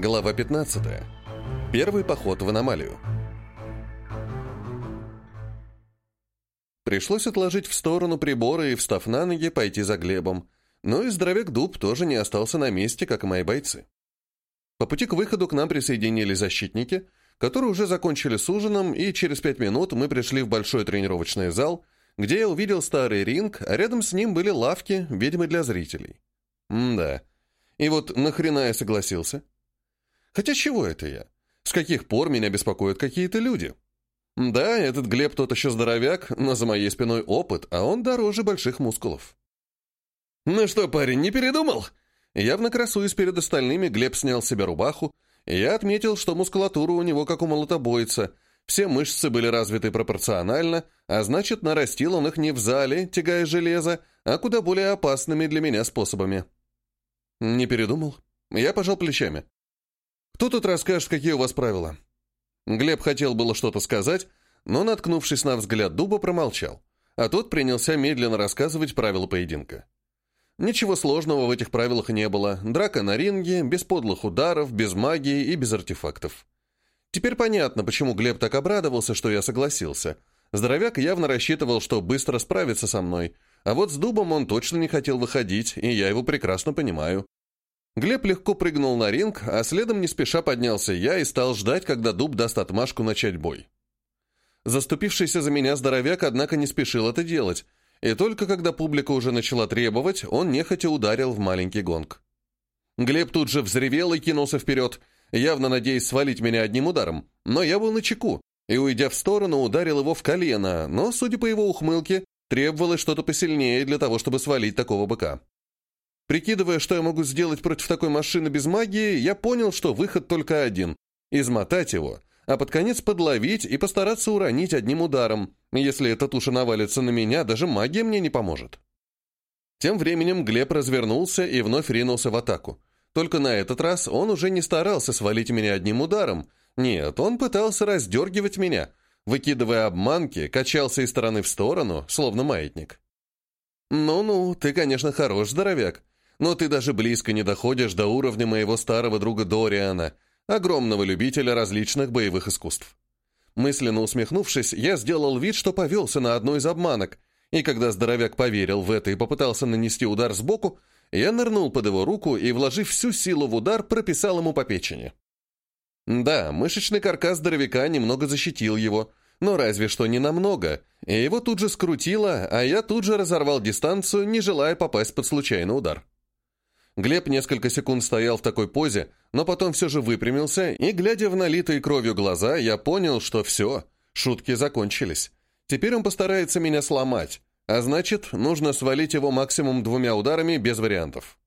Глава 15. Первый поход в аномалию. Пришлось отложить в сторону приборы и, встав на ноги, пойти за Глебом. Но и здоровяк Дуб тоже не остался на месте, как и мои бойцы. По пути к выходу к нам присоединились защитники, которые уже закончили с ужином, и через пять минут мы пришли в большой тренировочный зал, где я увидел старый ринг, а рядом с ним были лавки, видимо, для зрителей. М-да. И вот нахрена я согласился? Хотя чего это я? С каких пор меня беспокоят какие-то люди? Да, этот Глеб тот еще здоровяк, но за моей спиной опыт, а он дороже больших мускулов. «Ну что, парень, не передумал?» Явно красуясь перед остальными, Глеб снял себе рубаху, и я отметил, что мускулатура у него как у молотобойца, все мышцы были развиты пропорционально, а значит, нарастил он их не в зале, тягая железо, а куда более опасными для меня способами. Не передумал? Я пожал плечами. Кто тут расскажет, какие у вас правила? Глеб хотел было что-то сказать, но, наткнувшись на взгляд дуба, промолчал, а тот принялся медленно рассказывать правила поединка. Ничего сложного в этих правилах не было. Драка на ринге, без подлых ударов, без магии и без артефактов. Теперь понятно, почему Глеб так обрадовался, что я согласился. Здоровяк явно рассчитывал, что быстро справится со мной, а вот с дубом он точно не хотел выходить, и я его прекрасно понимаю. Глеб легко прыгнул на ринг, а следом не спеша поднялся я и стал ждать, когда дуб даст отмашку начать бой. Заступившийся за меня здоровяк, однако, не спешил это делать, и только когда публика уже начала требовать, он нехотя ударил в маленький гонг. Глеб тут же взревел и кинулся вперед, явно надеясь свалить меня одним ударом, но я был на чеку, и, уйдя в сторону, ударил его в колено, но, судя по его ухмылке, требовалось что-то посильнее для того, чтобы свалить такого быка. Прикидывая, что я могу сделать против такой машины без магии, я понял, что выход только один – измотать его, а под конец подловить и постараться уронить одним ударом. Если эта туша навалится на меня, даже магия мне не поможет. Тем временем Глеб развернулся и вновь ринулся в атаку. Только на этот раз он уже не старался свалить меня одним ударом. Нет, он пытался раздергивать меня, выкидывая обманки, качался из стороны в сторону, словно маятник. «Ну-ну, ты, конечно, хорош, здоровяк но ты даже близко не доходишь до уровня моего старого друга Дориана, огромного любителя различных боевых искусств. Мысленно усмехнувшись, я сделал вид, что повелся на одну из обманок, и когда здоровяк поверил в это и попытался нанести удар сбоку, я нырнул под его руку и, вложив всю силу в удар, прописал ему по печени. Да, мышечный каркас здоровяка немного защитил его, но разве что не намного, и его тут же скрутило, а я тут же разорвал дистанцию, не желая попасть под случайный удар. Глеб несколько секунд стоял в такой позе, но потом все же выпрямился, и, глядя в налитые кровью глаза, я понял, что все, шутки закончились. Теперь он постарается меня сломать, а значит, нужно свалить его максимум двумя ударами без вариантов.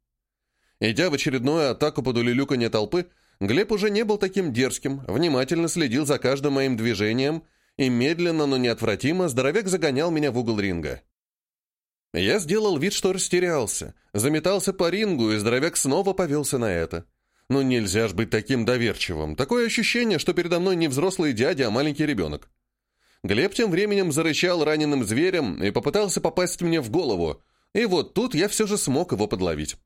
Идя в очередную атаку под улюлюканье толпы, Глеб уже не был таким дерзким, внимательно следил за каждым моим движением, и медленно, но неотвратимо здоровяк загонял меня в угол ринга. Я сделал вид, что растерялся, заметался по рингу, и здоровяк снова повелся на это. Ну нельзя ж быть таким доверчивым. Такое ощущение, что передо мной не взрослый дядя, а маленький ребенок. Глеб тем временем зарычал раненым зверем и попытался попасть мне в голову. И вот тут я все же смог его подловить.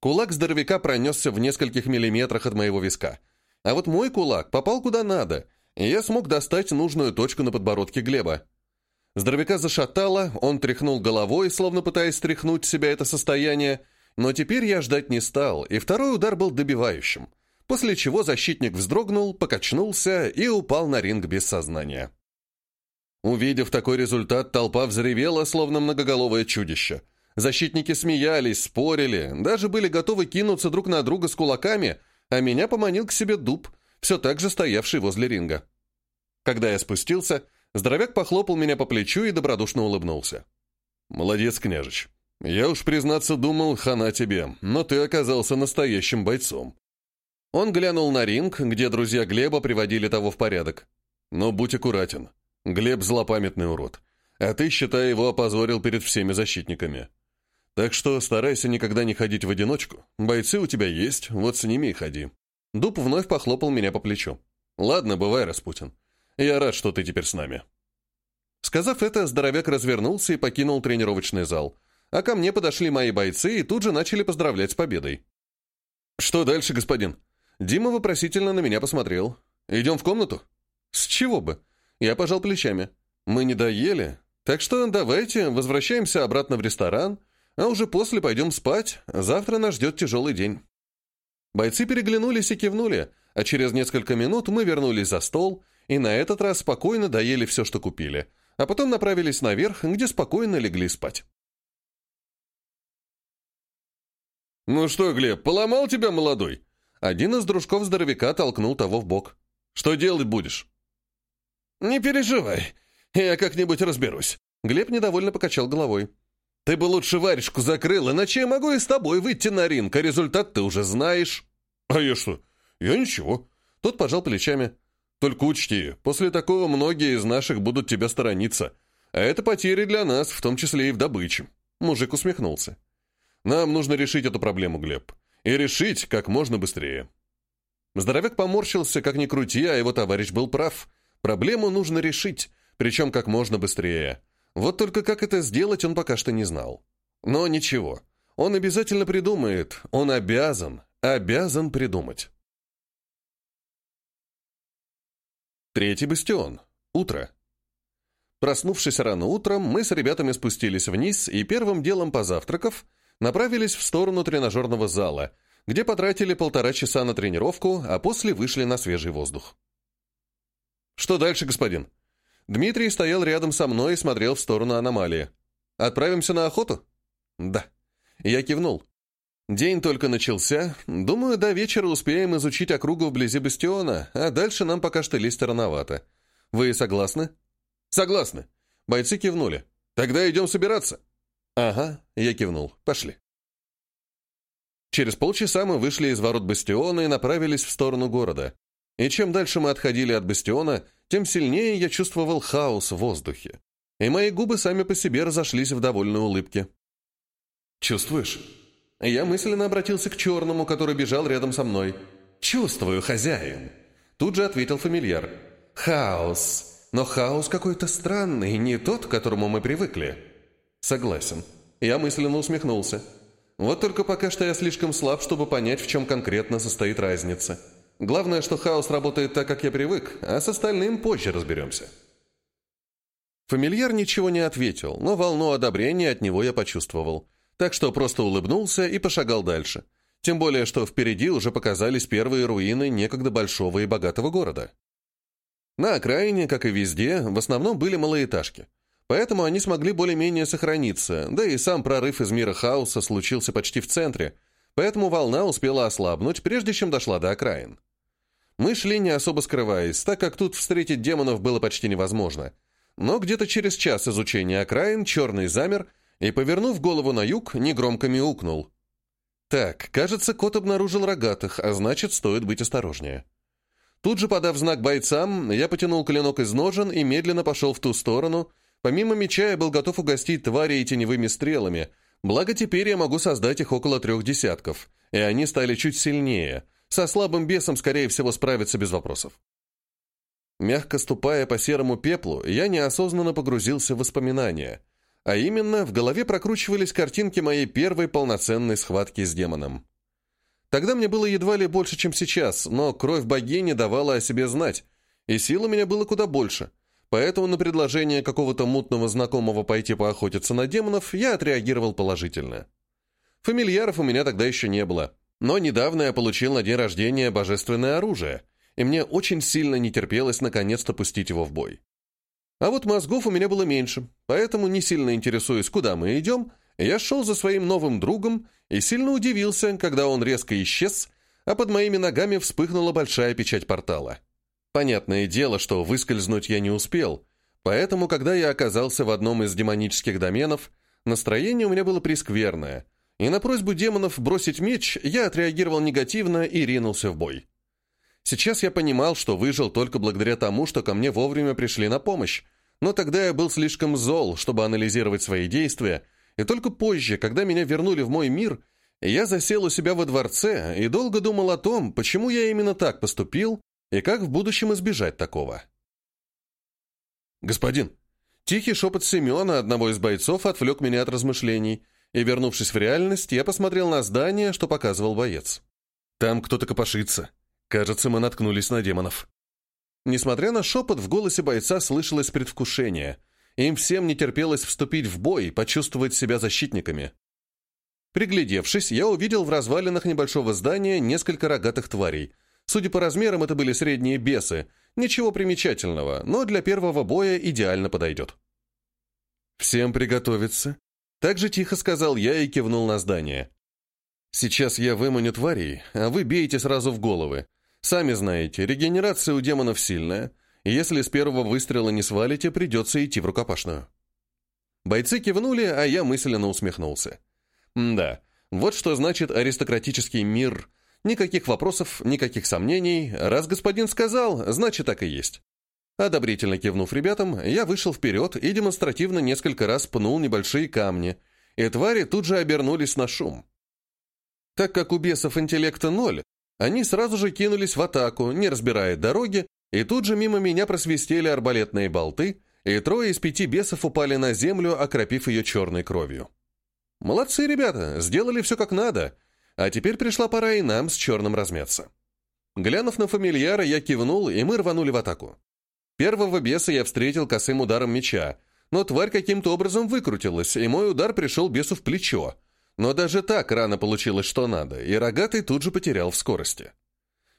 Кулак здоровяка пронесся в нескольких миллиметрах от моего виска. А вот мой кулак попал куда надо, и я смог достать нужную точку на подбородке Глеба. Здоровяка зашатало, он тряхнул головой, словно пытаясь стряхнуть с себя это состояние, но теперь я ждать не стал, и второй удар был добивающим, после чего защитник вздрогнул, покачнулся и упал на ринг без сознания. Увидев такой результат, толпа взревела, словно многоголовое чудище. Защитники смеялись, спорили, даже были готовы кинуться друг на друга с кулаками, а меня поманил к себе дуб, все так же стоявший возле ринга. Когда я спустился, Здоровяк похлопал меня по плечу и добродушно улыбнулся. «Молодец, княжич. Я уж, признаться, думал, хана тебе, но ты оказался настоящим бойцом». Он глянул на ринг, где друзья Глеба приводили того в порядок. «Но будь аккуратен. Глеб злопамятный урод. А ты, считай, его опозорил перед всеми защитниками. Так что старайся никогда не ходить в одиночку. Бойцы у тебя есть, вот с ними и ходи». Дуб вновь похлопал меня по плечу. «Ладно, бывай, Распутин. Я рад, что ты теперь с нами». Сказав это, здоровяк развернулся и покинул тренировочный зал, а ко мне подошли мои бойцы и тут же начали поздравлять с победой. «Что дальше, господин?» Дима вопросительно на меня посмотрел. «Идем в комнату?» «С чего бы?» Я пожал плечами. «Мы не доели, так что давайте возвращаемся обратно в ресторан, а уже после пойдем спать, завтра нас ждет тяжелый день». Бойцы переглянулись и кивнули, а через несколько минут мы вернулись за стол и на этот раз спокойно доели все, что купили, а потом направились наверх, где спокойно легли спать. «Ну что, Глеб, поломал тебя, молодой?» Один из дружков здоровяка толкнул того в бок. «Что делать будешь?» «Не переживай, я как-нибудь разберусь». Глеб недовольно покачал головой. «Ты бы лучше варежку закрыл, иначе я могу и с тобой выйти на ринг, а результат ты уже знаешь». «А я что? Я ничего». Тот пожал плечами. «Только учти, после такого многие из наших будут тебя сторониться. А это потери для нас, в том числе и в добыче». Мужик усмехнулся. «Нам нужно решить эту проблему, Глеб. И решить как можно быстрее». Здоровяк поморщился, как ни крути, а его товарищ был прав. Проблему нужно решить, причем как можно быстрее. Вот только как это сделать, он пока что не знал. Но ничего, он обязательно придумает, он обязан, обязан придумать. Третий бастион. Утро. Проснувшись рано утром, мы с ребятами спустились вниз и первым делом позавтракав, направились в сторону тренажерного зала, где потратили полтора часа на тренировку, а после вышли на свежий воздух. «Что дальше, господин?» Дмитрий стоял рядом со мной и смотрел в сторону аномалии. «Отправимся на охоту?» «Да». Я кивнул. День только начался. Думаю, до вечера успеем изучить округу вблизи бастиона, а дальше нам пока что лезть рановато. Вы согласны? Согласны. Бойцы кивнули. Тогда идем собираться. Ага, я кивнул. Пошли. Через полчаса мы вышли из ворот бастиона и направились в сторону города. И чем дальше мы отходили от бастиона, тем сильнее я чувствовал хаос в воздухе. И мои губы сами по себе разошлись в довольной улыбке. «Чувствуешь?» Я мысленно обратился к черному, который бежал рядом со мной. «Чувствую, хозяин!» Тут же ответил фамильяр. «Хаос. Но хаос какой-то странный, не тот, к которому мы привыкли». «Согласен». Я мысленно усмехнулся. Вот только пока что я слишком слаб, чтобы понять, в чем конкретно состоит разница. Главное, что хаос работает так, как я привык, а с остальным позже разберемся. Фамильяр ничего не ответил, но волну одобрения от него я почувствовал. Так что просто улыбнулся и пошагал дальше. Тем более, что впереди уже показались первые руины некогда большого и богатого города. На окраине, как и везде, в основном были малоэтажки – Поэтому они смогли более-менее сохраниться, да и сам прорыв из мира хаоса случился почти в центре, поэтому волна успела ослабнуть, прежде чем дошла до окраин. Мы шли не особо скрываясь, так как тут встретить демонов было почти невозможно. Но где-то через час изучения окраин черный замер и, повернув голову на юг, негромко мяукнул. Так, кажется, кот обнаружил рогатых, а значит, стоит быть осторожнее. Тут же, подав знак бойцам, я потянул клинок из ножен и медленно пошел в ту сторону, Помимо меча я был готов угостить твари теневыми стрелами, благо теперь я могу создать их около трех десятков, и они стали чуть сильнее. Со слабым бесом, скорее всего, справиться без вопросов. Мягко ступая по серому пеплу, я неосознанно погрузился в воспоминания. А именно, в голове прокручивались картинки моей первой полноценной схватки с демоном. Тогда мне было едва ли больше, чем сейчас, но кровь богини давала о себе знать, и сил у меня было куда больше – Поэтому на предложение какого-то мутного знакомого пойти поохотиться на демонов я отреагировал положительно. Фамильяров у меня тогда еще не было, но недавно я получил на день рождения божественное оружие, и мне очень сильно не терпелось наконец-то пустить его в бой. А вот мозгов у меня было меньше, поэтому, не сильно интересуясь, куда мы идем, я шел за своим новым другом и сильно удивился, когда он резко исчез, а под моими ногами вспыхнула большая печать портала. Понятное дело, что выскользнуть я не успел, поэтому, когда я оказался в одном из демонических доменов, настроение у меня было прескверное, и на просьбу демонов бросить меч я отреагировал негативно и ринулся в бой. Сейчас я понимал, что выжил только благодаря тому, что ко мне вовремя пришли на помощь, но тогда я был слишком зол, чтобы анализировать свои действия, и только позже, когда меня вернули в мой мир, я засел у себя во дворце и долго думал о том, почему я именно так поступил и как в будущем избежать такого? «Господин!» Тихий шепот Семена, одного из бойцов, отвлек меня от размышлений, и, вернувшись в реальность, я посмотрел на здание, что показывал боец. «Там кто-то копошится. Кажется, мы наткнулись на демонов. Несмотря на шепот, в голосе бойца слышалось предвкушение. Им всем не терпелось вступить в бой, почувствовать себя защитниками. Приглядевшись, я увидел в развалинах небольшого здания несколько рогатых тварей. Судя по размерам, это были средние бесы. Ничего примечательного, но для первого боя идеально подойдет. «Всем приготовиться», — так же тихо сказал я и кивнул на здание. «Сейчас я выманю тварей, а вы бейте сразу в головы. Сами знаете, регенерация у демонов сильная, и если с первого выстрела не свалите, придется идти в рукопашную». Бойцы кивнули, а я мысленно усмехнулся. Да, вот что значит аристократический мир. Никаких вопросов, никаких сомнений. Раз господин сказал, значит так и есть. Одобрительно кивнув ребятам, я вышел вперед и демонстративно несколько раз пнул небольшие камни, и твари тут же обернулись на шум. Так как у бесов интеллекта ноль, они сразу же кинулись в атаку, не разбирая дороги, и тут же мимо меня просвистели арбалетные болты, и трое из пяти бесов упали на землю, окропив ее черной кровью. Молодцы, ребята, сделали все как надо. А теперь пришла пора и нам с черным размяться. Глянув на фамильяра, я кивнул, и мы рванули в атаку. Первого беса я встретил косым ударом меча, но тварь каким-то образом выкрутилась, и мой удар пришел бесу в плечо. Но даже так рано получилось, что надо, и рогатый тут же потерял в скорости.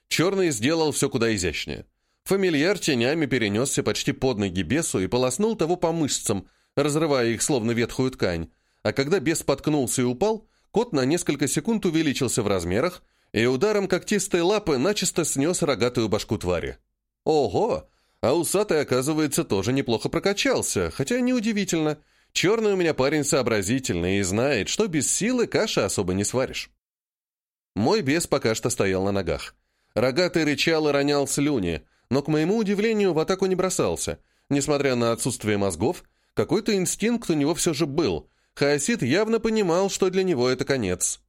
Черный сделал все куда изящнее. Фамильяр тенями перенесся почти под ноги бесу и полоснул того по мышцам, разрывая их словно ветхую ткань, а когда бес споткнулся и упал, кот на несколько секунд увеличился в размерах и ударом когтистой лапы начисто снес рогатую башку твари. Ого! А усатый, оказывается, тоже неплохо прокачался, хотя неудивительно. Черный у меня парень сообразительный и знает, что без силы каши особо не сваришь. Мой бес пока что стоял на ногах. Рогатый рычал и ронял слюни, но, к моему удивлению, в атаку не бросался. Несмотря на отсутствие мозгов, какой-то инстинкт у него все же был, Хаосид явно понимал, что для него это конец.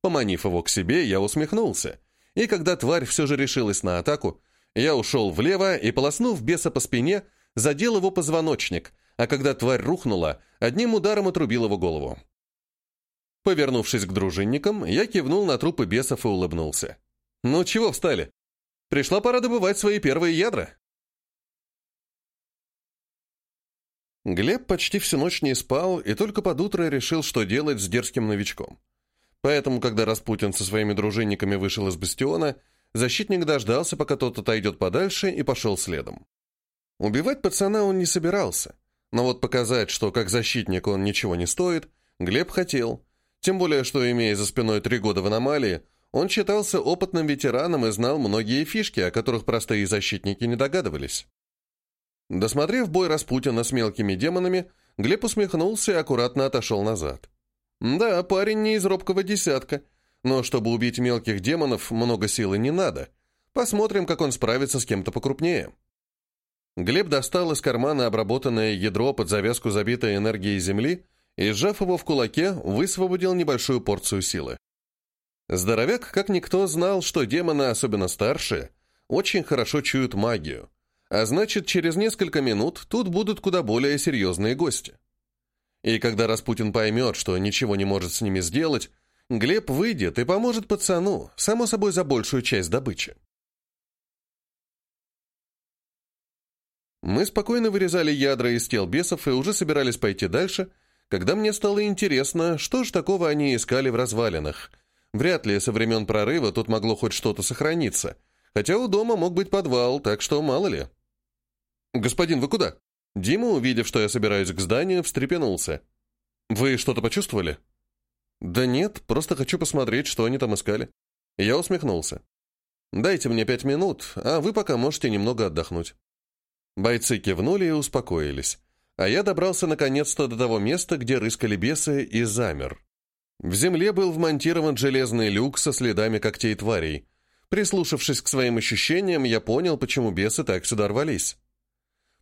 Поманив его к себе, я усмехнулся, и когда тварь все же решилась на атаку, я ушел влево и, полоснув беса по спине, задел его позвоночник, а когда тварь рухнула, одним ударом отрубил его голову. Повернувшись к дружинникам, я кивнул на трупы бесов и улыбнулся. «Ну чего встали? Пришла пора добывать свои первые ядра». Глеб почти всю ночь не спал и только под утро решил, что делать с дерзким новичком. Поэтому, когда Распутин со своими дружинниками вышел из бастиона, защитник дождался, пока тот отойдет подальше, и пошел следом. Убивать пацана он не собирался, но вот показать, что как защитник он ничего не стоит, Глеб хотел. Тем более, что, имея за спиной три года в аномалии, он считался опытным ветераном и знал многие фишки, о которых простые защитники не догадывались. Досмотрев бой Распутина с мелкими демонами, Глеб усмехнулся и аккуратно отошел назад. Да, парень не из робкого десятка, но чтобы убить мелких демонов, много силы не надо. Посмотрим, как он справится с кем-то покрупнее. Глеб достал из кармана обработанное ядро под завязку забитой энергией земли и, сжав его в кулаке, высвободил небольшую порцию силы. Здоровяк, как никто, знал, что демоны, особенно старшие, очень хорошо чуют магию, а значит, через несколько минут тут будут куда более серьезные гости. И когда Распутин поймет, что ничего не может с ними сделать, Глеб выйдет и поможет пацану, само собой за большую часть добычи. Мы спокойно вырезали ядра из тел бесов и уже собирались пойти дальше, когда мне стало интересно, что ж такого они искали в развалинах. Вряд ли со времен прорыва тут могло хоть что-то сохраниться, хотя у дома мог быть подвал, так что мало ли. «Господин, вы куда?» Дима, увидев, что я собираюсь к зданию, встрепенулся. «Вы что-то почувствовали?» «Да нет, просто хочу посмотреть, что они там искали». Я усмехнулся. «Дайте мне пять минут, а вы пока можете немного отдохнуть». Бойцы кивнули и успокоились, а я добрался наконец-то до того места, где рыскали бесы, и замер. В земле был вмонтирован железный люк со следами когтей тварей. Прислушавшись к своим ощущениям, я понял, почему бесы так сюда рвались.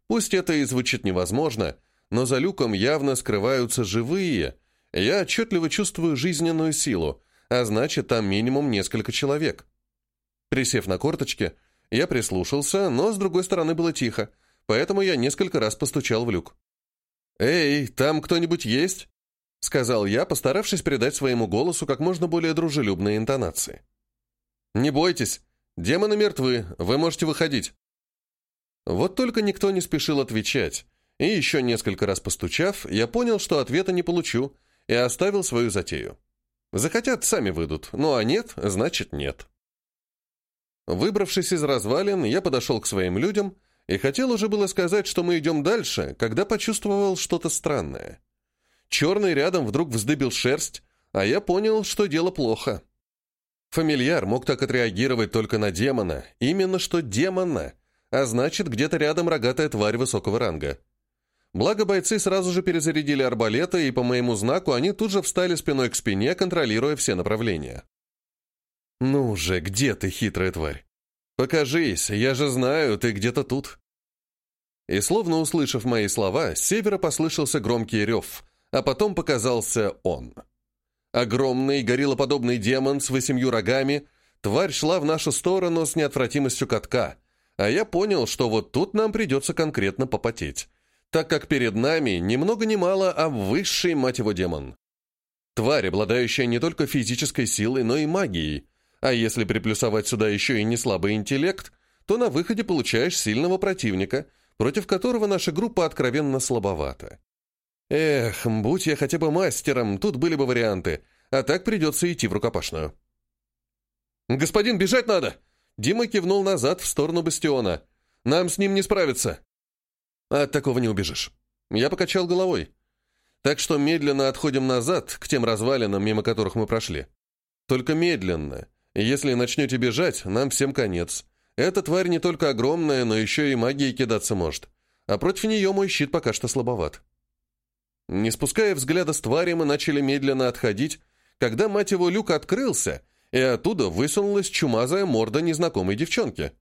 Пусть это и звучит невозможно, но за люком явно скрываются живые. Я отчетливо чувствую жизненную силу, а значит, там минимум несколько человек. Присев на корточки, я прислушался, но с другой стороны было тихо, поэтому я несколько раз постучал в люк. «Эй, там кто-нибудь есть?» — сказал я, постаравшись придать своему голосу как можно более дружелюбные интонации. «Не бойтесь, демоны мертвы, вы можете выходить». Вот только никто не спешил отвечать, и еще несколько раз постучав, я понял, что ответа не получу, и оставил свою затею. Захотят, сами выйдут, ну а нет, значит нет. Выбравшись из развалин, я подошел к своим людям и хотел уже было сказать, что мы идем дальше, когда почувствовал что-то странное. Черный рядом вдруг вздыбил шерсть, а я понял, что дело плохо. Фамильяр мог так отреагировать только на демона, именно что демона, а значит, где-то рядом рогатая тварь высокого ранга. Благо бойцы сразу же перезарядили арбалеты, и по моему знаку они тут же встали спиной к спине, контролируя все направления. «Ну же, где ты, хитрая тварь? Покажись, я же знаю, ты где-то тут». И словно услышав мои слова, с севера послышался громкий рев, а потом показался он. Огромный, гориллоподобный демон с восемью рогами, тварь шла в нашу сторону с неотвратимостью катка, а я понял, что вот тут нам придется конкретно попотеть, так как перед нами ни много ни мало, а высший, мать его, демон. Тварь, обладающая не только физической силой, но и магией, а если приплюсовать сюда еще и не слабый интеллект, то на выходе получаешь сильного противника, против которого наша группа откровенно слабовата. Эх, будь я хотя бы мастером, тут были бы варианты, а так придется идти в рукопашную. «Господин, бежать надо!» Дима кивнул назад в сторону бастиона. «Нам с ним не справиться». «От такого не убежишь». Я покачал головой. Так что медленно отходим назад, к тем развалинам, мимо которых мы прошли. Только медленно, если начнете бежать, нам всем конец. Эта тварь не только огромная, но еще и магией кидаться может. А против нее мой щит пока что слабоват. Не спуская взгляда с твари, мы начали медленно отходить, когда, мать его, люк открылся, и оттуда высунулась чумазая морда незнакомой девчонки.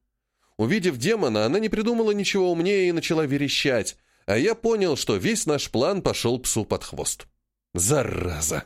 Увидев демона, она не придумала ничего умнее и начала верещать, а я понял, что весь наш план пошел псу под хвост. Зараза!